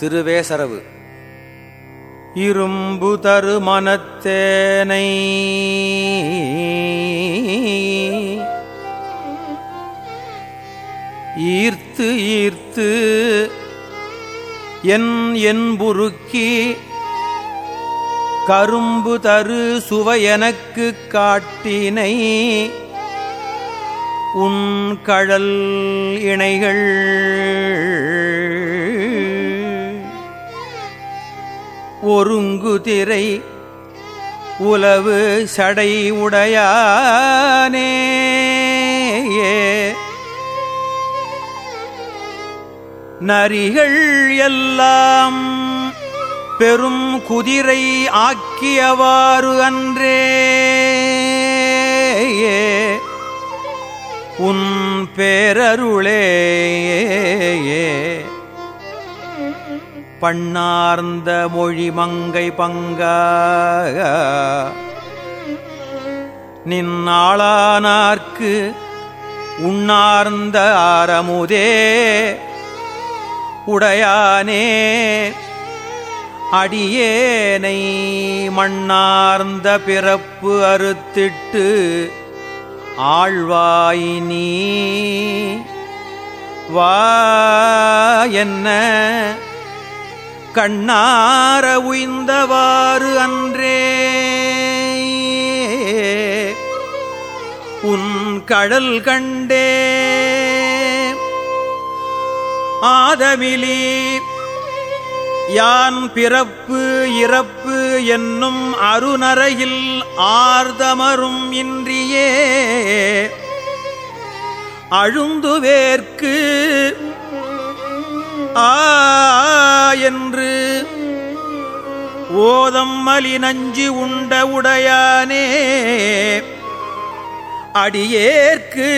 திருவேசரவு. இரும்பு தரு மனத்தேனை. ஈர்த்து ஈர்த்து என் என்புருக்கி கரும்பு தரு சுவையனக்கு காட்டினை. உன் கழல் இணைகள் ஒருங்குதிரை உலவு சடை உடையானே. நரிகள் எல்லாம் பெரும் குதிரை ஆக்கியவாறு அன்றே. உன் பேரருளே. பண்ணார்ந்த மொழி மங்கை பங்கா. நின்னாளானார்க்கு உண்ணார்ந்த ஆரமுதே. உடையானே அடியேனை மண்ணார்ந்த பிறப்பு அறுத்திட்டு ஆழ்வாய் வா என்ன கண்ணார உய்ந்தவாறு அன்றே. உன் கடல் கண்டே. ஆதமிலி யான் பிறப்பு இறப்பு என்னும் அருநரையில் ஆர்தமரும் இன்றியே. அழுந்துவேற்கு ஆ என்று ஓதம் மலி நஞ்சு உண்ட உடையானே. அடியேற்கு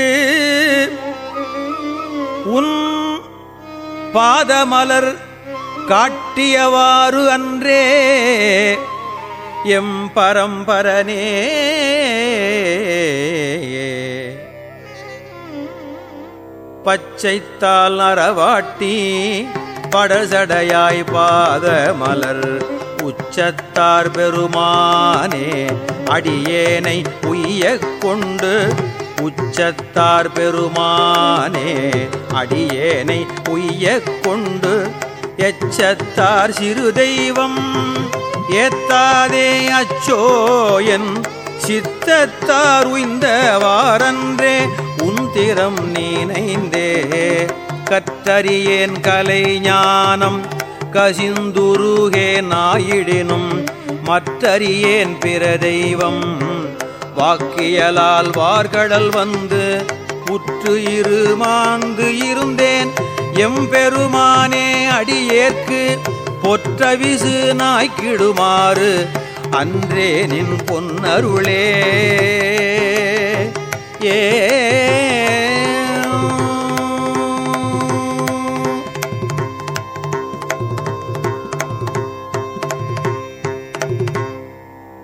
உன் பாதமலர் காட்டியவாறு அன்றே. எம் பரம்பரனே. பச்சைத்தால் அறவாட்டி படசடையாய் பாத மலர். உச்சத்தார் பெருமானே அடியேனை உய்ய கொண்டு. உச்சத்தார் பெருமானே அடியேனை உய்ய கொண்டு. எச்சத்தார் சிறு தெய்வம் ஏத்தாதே அச்சோ என் சித்தத்தார் உய்ந்த வாரன்றே உன் திறம் நீனைந்தே கத்தரியேன் கலை ஞானம் கசிந்துருகே நாயிடினும் மற்றறியேன் பிற தெய்வம் வாக்கியலால் வார்கடல் வந்து உற்று இரு மாந்து இருந்தேன். எம்பெருமானே அடியேற்கு பொற்றவிசு நாய்க்கிடுமாறு அன்றே நின் பொன்னருளே. ஏ.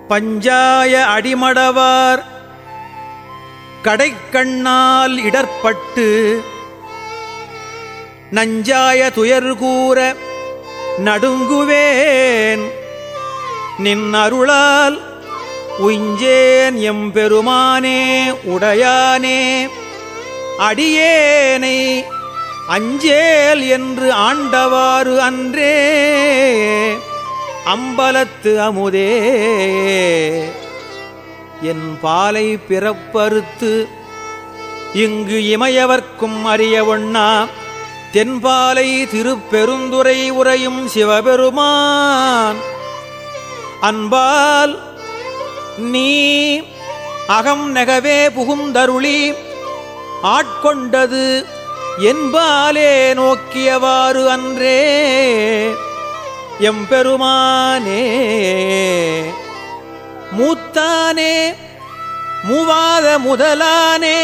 பஞ்சாய அடிமடவார் கடைக்கண்ணால் இடர்பட்டு நஞ்சாய துயர்கூற நடுங்குவேன். நின் அருளால் உஞ்சேன் எம்பெருமானே உடையானே. அடியேனை அஞ்சேல் என்று ஆண்டவாறு அன்றே. அம்பலத்து அமுதே என் பாலை பிறப்பறுத்து இங்கு இமையவர்க்கும் அறிய ஒண்ணா. தென்பாலை திருப்பெருந்துரை உரையும் சிவபெருமான். அன்பால் நீ அகம் நெகவே புகுந்தருளி ஆட்கொண்டது என்பாலே நோக்கியவாறு அன்றே. எம்பெருமானே மூத்தானே மூவாத முதலானே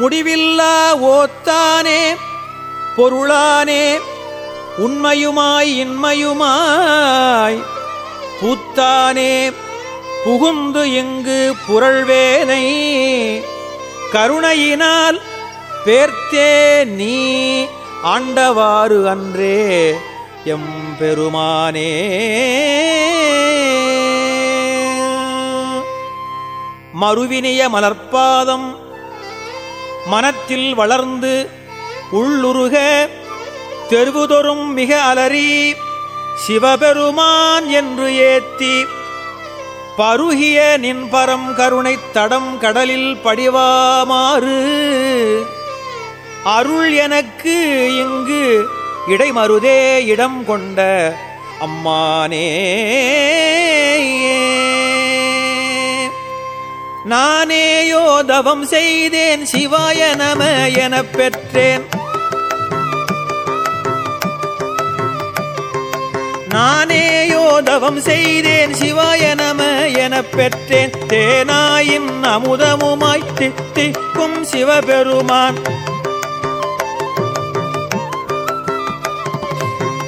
முடிவில்லா ஓத்தானே பொருளானே உண்மையுமாய் இன்மையுமாய் பூத்தானே புகுந்து இங்கு புரள்வேனை கருணையினால் பேர்த்தே நீ ஆண்டவாறு அன்றே எம் பெருமானே மறுவினிய மலர்ப்பாதம் மனத்தில் வளர்ந்து உள்ளுருக தெருவுதொரும் மிக அலறி சிவபெருமான் என்று ஏத்தி பருகிய நின்பரம் கருணைத் தடம் கடலில் படிவாமாறு அருள் எனக்கு இங்கு இடைமருதே இடம் கொண்ட அம்மானே. நானேயோ தவம் செய்தேன் சிவாய நம எனப் பெற்றேன். நானேயோ தவம் செய்தேன் சிவாய நம எனப் பெற்றேன். தேனாயின் அமுதமுமாய் தித்திக்கும் சிவபெருமான்.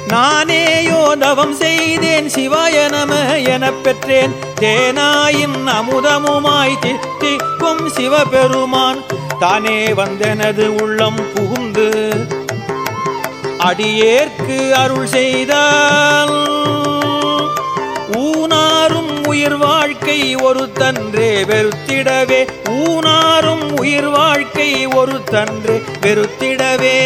நானேயோ தவம் செய்தேன் சிவாய நம எனப் பெற்றேன். தேனாயின் அமுதமுமாய் தித்திக்கும் சிவபெருமான். தானே வந்தெனது உள்ளம் புகுந்து அடியேற்கு அருள் செய்தால் ஊனாரும் உயிர் வாழ்க்கை ஒரு தன்றே வெறுத்திடவே. ஊனாரும் உயிர் வாழ்க்கை ஒரு தன்றே வெறுத்திடவே.